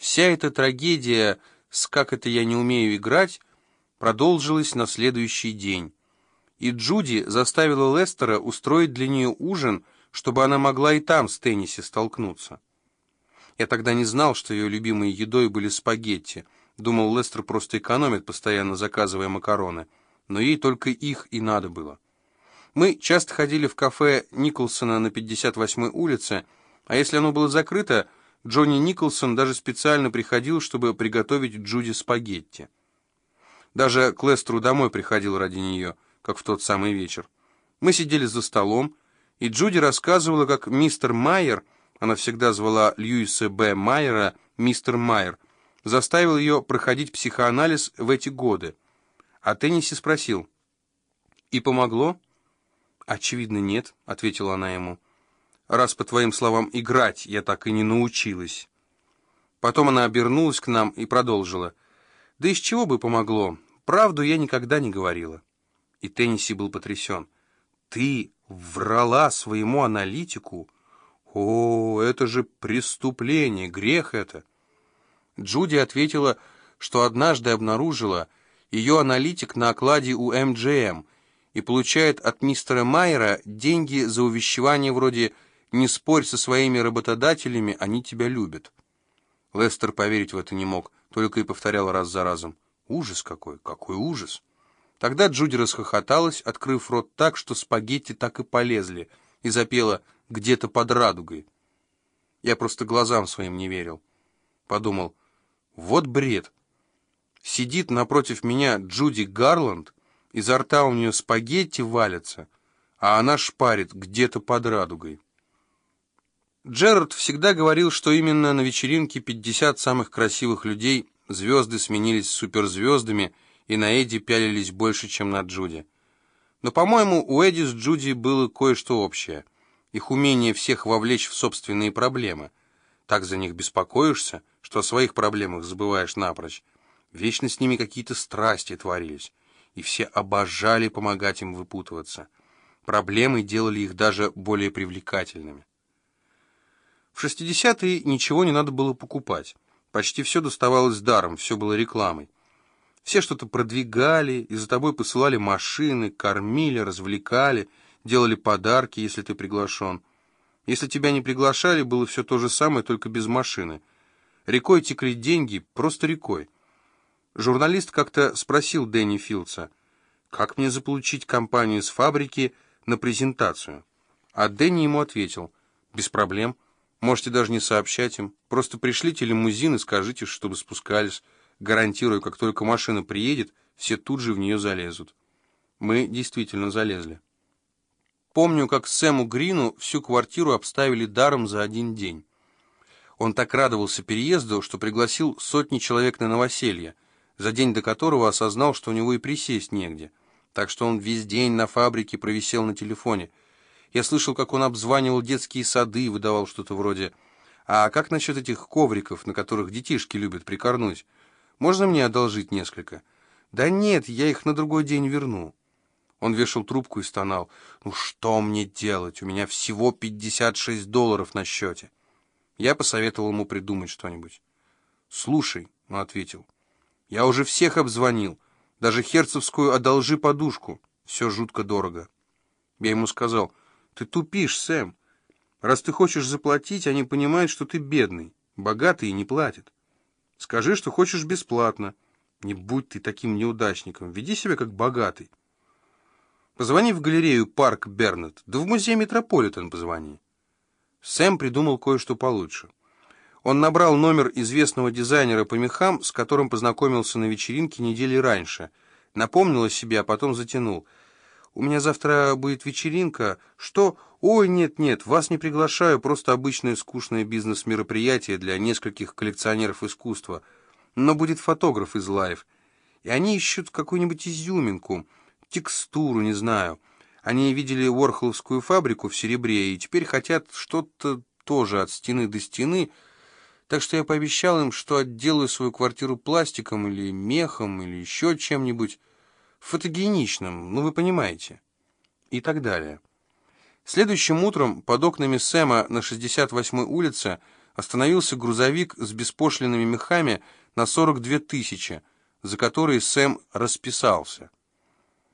Вся эта трагедия с «как это я не умею играть» продолжилась на следующий день. И Джуди заставила Лестера устроить для нее ужин, чтобы она могла и там с теннисе столкнуться. Я тогда не знал, что ее любимой едой были спагетти. Думал, Лестер просто экономит, постоянно заказывая макароны. Но ей только их и надо было. Мы часто ходили в кафе Николсона на 58-й улице, а если оно было закрыто, Джонни Николсон даже специально приходил, чтобы приготовить Джуди спагетти. Даже к Лестеру домой приходил ради нее, как в тот самый вечер. Мы сидели за столом, и Джуди рассказывала, как мистер Майер, она всегда звала Льюиса Б. Майера мистер Майер, заставил ее проходить психоанализ в эти годы. А Тенниси спросил, «И помогло?» «Очевидно, нет», — ответила она ему раз, по твоим словам, играть я так и не научилась. Потом она обернулась к нам и продолжила. Да из чего бы помогло? Правду я никогда не говорила. И Тенниси был потрясен. Ты врала своему аналитику? О, это же преступление, грех это. Джуди ответила, что однажды обнаружила ее аналитик на окладе у МГМ и получает от мистера Майера деньги за увещевание вроде не спорь со своими работодателями, они тебя любят. Лестер поверить в это не мог, только и повторял раз за разом. Ужас какой, какой ужас. Тогда Джуди расхохоталась, открыв рот так, что спагетти так и полезли, и запела «где-то под радугой». Я просто глазам своим не верил. Подумал, вот бред. Сидит напротив меня Джуди Гарланд, изо рта у нее спагетти валятся, а она шпарит где-то под радугой. Джерард всегда говорил, что именно на вечеринке 50 самых красивых людей звезды сменились суперзвездами, и на Эдди пялились больше, чем на Джуди. Но, по-моему, у Эдди с Джуди было кое-что общее. Их умение всех вовлечь в собственные проблемы. Так за них беспокоишься, что о своих проблемах забываешь напрочь. Вечно с ними какие-то страсти творились, и все обожали помогать им выпутываться. Проблемы делали их даже более привлекательными. В 60-е ничего не надо было покупать. Почти все доставалось даром, все было рекламой. Все что-то продвигали, и за тобой посылали машины, кормили, развлекали, делали подарки, если ты приглашен. Если тебя не приглашали, было все то же самое, только без машины. Рекой текли деньги, просто рекой. Журналист как-то спросил Дэнни Филдса, как мне заполучить компанию с фабрики на презентацию. А Дэнни ему ответил, без проблем. Можете даже не сообщать им. Просто пришлите лимузин и скажите, чтобы спускались. Гарантирую, как только машина приедет, все тут же в нее залезут. Мы действительно залезли. Помню, как Сэму Грину всю квартиру обставили даром за один день. Он так радовался переезду, что пригласил сотни человек на новоселье, за день до которого осознал, что у него и присесть негде. Так что он весь день на фабрике провисел на телефоне – я слышал, как он обзванивал детские сады и выдавал что-то вроде «А как насчет этих ковриков, на которых детишки любят прикорнуть? Можно мне одолжить несколько?» «Да нет, я их на другой день верну». Он вешал трубку и стонал. «Ну что мне делать? У меня всего 56 долларов на счете». Я посоветовал ему придумать что-нибудь. «Слушай», — он ответил, — «я уже всех обзвонил. Даже Херцевскую одолжи подушку. Все жутко дорого». Я ему сказал, ты тупишь, Сэм. Раз ты хочешь заплатить, они понимают, что ты бедный. Богатые не платят. Скажи, что хочешь бесплатно. Не будь ты таким неудачником. Веди себя как богатый. Позвони в галерею «Парк Бернет». Да в музей «Метрополитен» позвони. Сэм придумал кое-что получше. Он набрал номер известного дизайнера по мехам, с которым познакомился на вечеринке недели раньше. Напомнил о себе, а потом затянул – у меня завтра будет вечеринка. Что? Ой, нет-нет, вас не приглашаю, просто обычное скучное бизнес-мероприятие для нескольких коллекционеров искусства. Но будет фотограф из Life. И они ищут какую-нибудь изюминку, текстуру, не знаю. Они видели Уорхоловскую фабрику в серебре и теперь хотят что-то тоже от стены до стены, так что я пообещал им, что отделаю свою квартиру пластиком или мехом или еще чем-нибудь фотогеничным, ну вы понимаете, и так далее. Следующим утром под окнами Сэма на 68-й улице остановился грузовик с беспошлиными мехами на 42 тысячи, за которые Сэм расписался.